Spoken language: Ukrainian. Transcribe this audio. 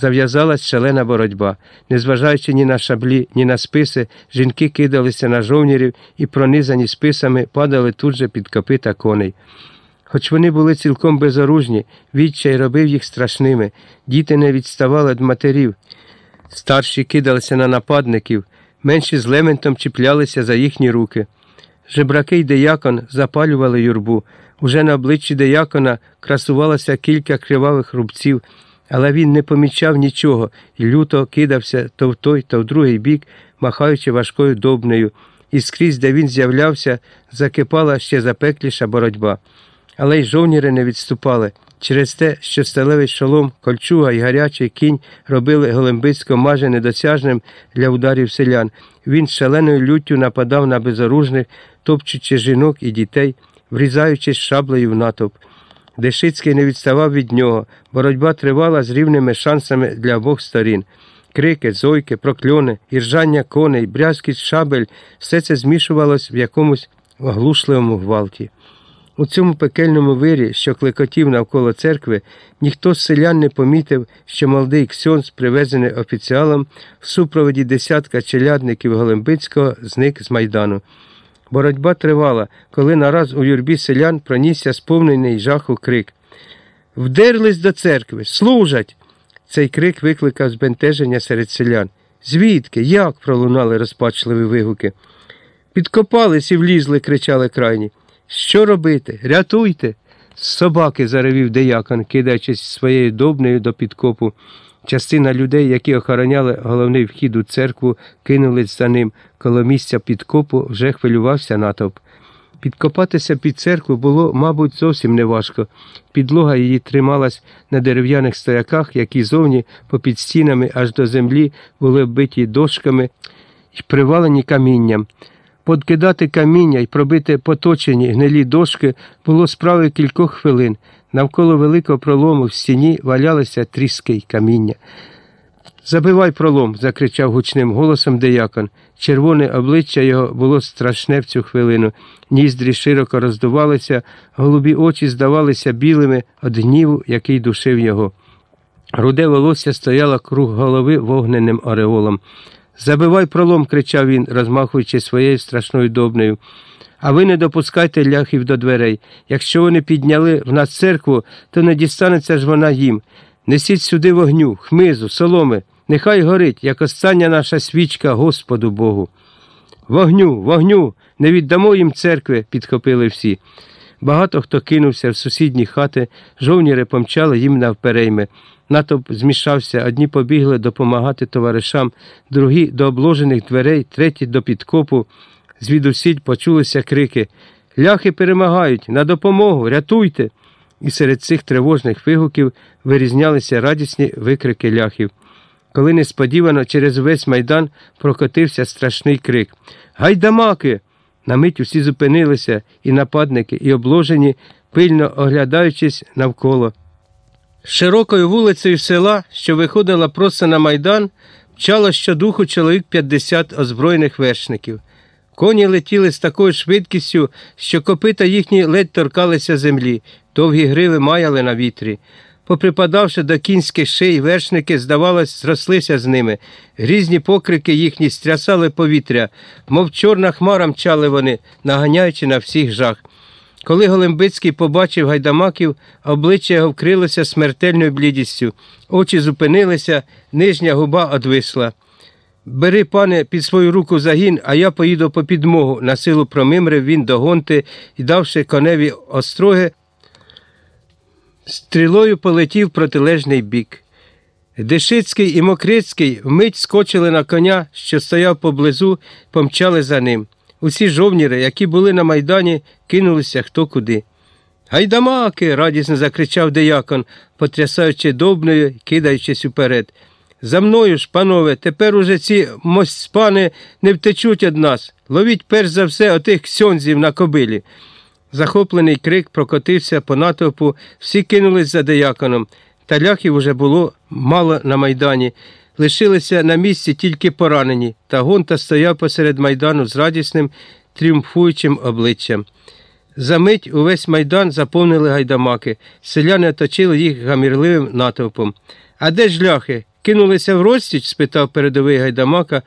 зав'язалась шалена боротьба. Незважаючи ні на шаблі, ні на списи, жінки кидалися на жовнірів і, пронизані списами, падали тут же під копита коней. Хоч вони були цілком безоружні, відчай робив їх страшними, діти не відставали від матерів. Старші кидалися на нападників, менші з лементом чіплялися за їхні руки. Жебраки й деякон запалювали юрбу. Уже на обличчі деякона красувалося кілька кривавих рубців, але він не помічав нічого і люто кидався то в той, то в другий бік, махаючи важкою добнею, і скрізь, де він з'являвся, закипала ще запекліша боротьба. Але й жовніри не відступали. Через те, що сталевий шолом, кольчуга і гарячий кінь робили Голембицько майже недосяжним для ударів селян. Він шаленою люттю нападав на безоружних, топчучи жінок і дітей, врізаючись шаблею в натовп. Дешицький не відставав від нього. Боротьба тривала з рівними шансами для обох сторін. Крики, зойки, прокльони, іржання коней, брязкість шабель все це змішувалось в якомусь оглушливому гвалті. У цьому пекельному вирі, що клекотів навколо церкви, ніхто з селян не помітив, що молодий ксьонз, привезений офіціалом, в супроводі десятка челядників Голембицького, зник з майдану. Боротьба тривала, коли нараз у юрбі селян пронісся сповнений жаху крик. Вдерлись до церкви, служать. Цей крик викликав збентеження серед селян. Звідки? Як? пролунали розпачливі вигуки. Підкопались і влізли, кричали крайні. Що робити? Рятуйте. Собаки заревів деякон, кидаючись своєю добнею до підкопу. Частина людей, які охороняли головний вхід у церкву, кинулись за ним. Коло місця підкопу вже хвилювався натовп. Підкопатися під церкву було, мабуть, зовсім неважко. Підлога її трималась на дерев'яних стояках, які зовні попід стінами аж до землі були вбиті дошками і привалені камінням. Подкидати каміння і пробити поточені гнилі дошки було справою кількох хвилин. Навколо великого пролому в стіні валялися тріски й каміння. Забивай пролом, закричав гучним голосом деякон. Червоне обличчя його було страшне в цю хвилину. Ніздрі широко роздувалися, голубі очі здавалися білими від гніву, який душив його. Руде волосся стояло круг голови вогненним ореолом. Забивай пролом, кричав він, розмахуючи своєю страшною добнею. А ви не допускайте ляхів до дверей. Якщо вони підняли в нас церкву, то не дістанеться ж вона їм. Несіть сюди вогню, хмизу, соломи, нехай горить, як остання наша свічка Господу Богу. Вогню, вогню, не віддамо їм церкви, підхопили всі. Багато хто кинувся в сусідні хати, жовніри помчали їм навперейми. Натовп змішався, одні побігли допомагати товаришам, другі до обложених дверей, треті до підкопу. Звідусіль почулися крики Ляхи перемагають, на допомогу, рятуйте. І серед цих тривожних вигуків вирізнялися радісні викрики ляхів. Коли несподівано через весь майдан прокотився страшний крик Гайдамаки! На мить усі зупинилися, і нападники, і обложені, пильно оглядаючись навколо. Широкою вулицею села, що виходила просто на майдан, мчало щодуху чоловік 50 озброєних вершників. Коні летіли з такою швидкістю, що копита їхні ледь торкалися землі, довгі гриви маяли на вітрі. Поприпадавши до кінських ший, вершники, здавалось, зрослися з ними. Грізні покрики їхні стрясали повітря, мов чорна хмара мчали вони, наганяючи на всіх жах. Коли Голембицький побачив гайдамаків, обличчя його вкрилося смертельною блідістю, очі зупинилися, нижня губа одвисла. Бери, пане, під свою руку загін, а я поїду по підмогу. На силу промимрив він до гонти і, давши коневі остроги, стрілою полетів протилежний бік. Дешицький і Мокрицький вмить скочили на коня, що стояв поблизу, помчали за ним. Усі жовніри, які були на майдані, кинулися хто куди. Гайдамаки. радісно закричав деякон, потрясаючи добною кидаючись уперед. За мною ж, панове, тепер уже ці мостспани не втечуть від нас. Ловіть перш за все отих ксьонзів на кобилі. Захоплений крик прокотився по натовпу, всі кинулись за деяконом. Та ляхів уже було мало на майдані. Лишилися на місці тільки поранені, та гонта стояв посеред майдану з радісним, тріумфуючим обличчям. Замить увесь майдан заповнили гайдамаки, селяни оточили їх гамірливим натовпом. А де ж ляхи? Кинулися в розтіч? спитав передовий гайдамака,